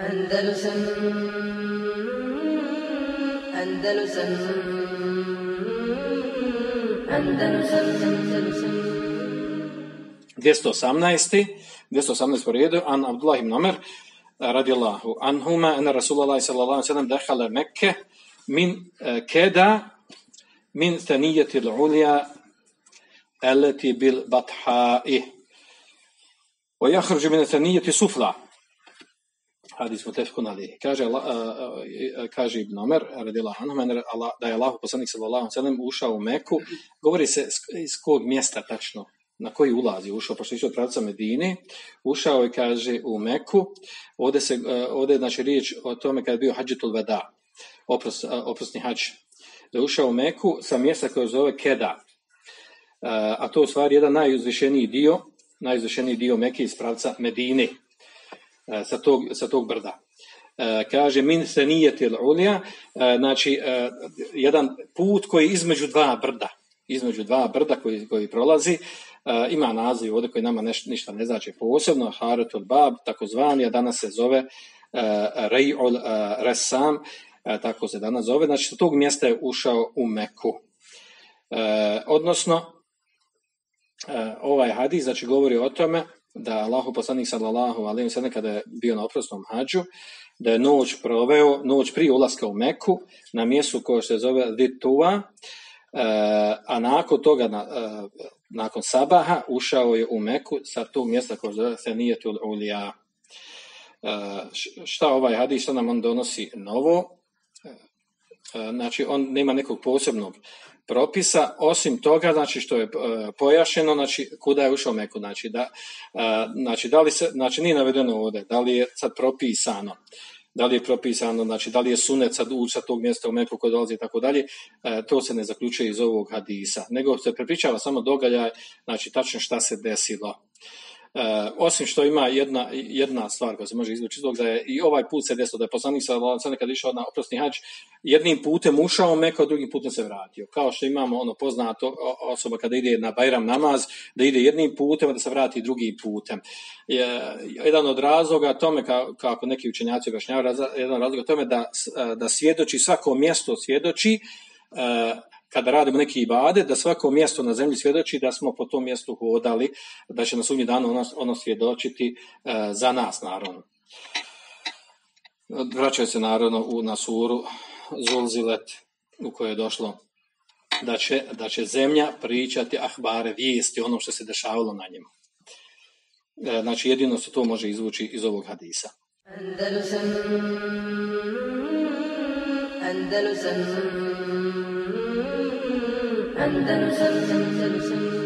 Andalusam Andalusam Andalusam 218. 218 po redu, an Abdullah ibn Amr, radijallahu anhuma, ena Rasulallah sallallahu alaihi sallam dehala Mekke min eh, keda min thanijeti l'ulja التي بالبطحاء ويخرج من الثنية سفلى hadis mutefkun ali. Kaže, a, kaže Ibn Omer, radijallahu anhu, da je Allah poslanik sallallahu sellem ušao u Meku, govori se iz kog mjesta tačno, na koji ulazi, ušao, pošto išao od pravca Medine, ušao je, kaže, u Meku, ovdje, se, ovdje je znači riječ o tome kad je bio hađetul veda, opros, oprosni hađ, da je ušao u Meku sa mjesta koje zove Keda, a, to je u stvari jedan najuzvišeniji dio, najuzvišeniji dio Meke iz pravca Medine, sa tog, sa tog brda. E, kaže min se nije ulja, e, znači e, jedan put koji je između dva brda, između dva brda koji, koji prolazi, e, ima naziv ovdje koji nama neš, ništa ne znači posebno, Haretul Bab, takozvani, a danas se zove e, Rej'ul e, Resam, e, tako se danas zove, znači sa tog mjesta je ušao u Meku. E, odnosno, e, ovaj hadis znači govori o tome da Allahu poslanik sallallahu alejhi ve kada je bio na oprosnom hadžu da je noć proveo noć prije ulaska u Meku na mjestu koje se zove Ditua e, a nakon toga na, e, nakon sabaha ušao je u Meku sa tog mjesta koje se zove Thaniyatul Ulija. E, š- šta ovaj hadis nam on donosi novo? Znači on nema nekog posebnog propisa, osim toga, znači što je e, pojašeno, znači kuda je ušao Meku, znači da, e, znači da li se, znači nije navedeno ovdje, da li je sad propisano, da li je propisano, znači da li je sunet sad ući sa tog mjesta u Meku koji dolazi i tako dalje, e, to se ne zaključuje iz ovog hadisa, nego se prepričava samo događaj, znači tačno šta se desilo. E, osim što ima jedna, jedna stvar koja se može izvući iz da je i ovaj put se desilo, da je poslanik sa kad išao na oprosni hađ, jednim putem ušao a drugim putem se vratio. Kao što imamo ono poznato osoba kada ide na Bajram namaz, da ide jednim putem, a da se vrati drugim putem. Je, jedan od razloga tome, ka- kako neki učenjaci objašnjavaju, jedan od razloga tome da, s- da svjedoči, svako mjesto svjedoči, e, kada radimo neki ibade, da svako mjesto na zemlji svjedoči da smo po tom mjestu hodali, da će na sudnji dan ono, ono svjedočiti e, za nas, naravno. Vraćaju se naravno u, na suru Zulzilet u kojoj je došlo da će, da će zemlja pričati ahbare vijesti ono što se dešavalo na njemu. E, znači jedino se to može izvući iz ovog hadisa. Andalusam Andalusam Andalusam